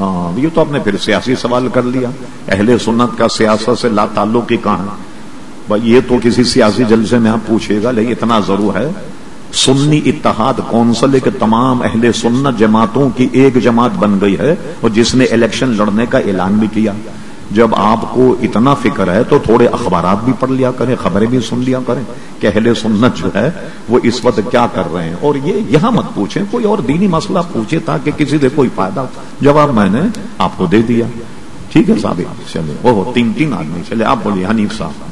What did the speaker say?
ہاں یہ تو آپ نے پھر سیاسی سوال کر لیا۔ اہل سنت کا سیاست سے لا تعلق کی کہاں یہ تو کسی سیاسی جلسے میں آپ پوچھے گا، لیکن اتنا ضرور ہے۔ سنی اتحاد کونسل کے تمام اہل سنت جماعتوں کی ایک جماعت بن گئی ہے اور جس نے الیکشن لڑنے کا اعلان بھی کیا۔ جب آپ کو اتنا فکر ہے تو تھوڑے اخبارات بھی پڑھ لیا کریں، خبریں بھی سن لیا کریں۔ کہ اہل سنت جو ہے، وہ اس وقت کیا کر رہے ہیں؟ اور یہ یہاں مت پوچھیں، کوئی اور دینی مسئلہ پوچھے تاکہ کسی سے کوئی فائدہ جواب میں نے آپ کو دے دیا۔ ٹھیک ہے صاحب چلے وہ تین تین آدمی چلے آپ بولیے، حنیف صاحب۔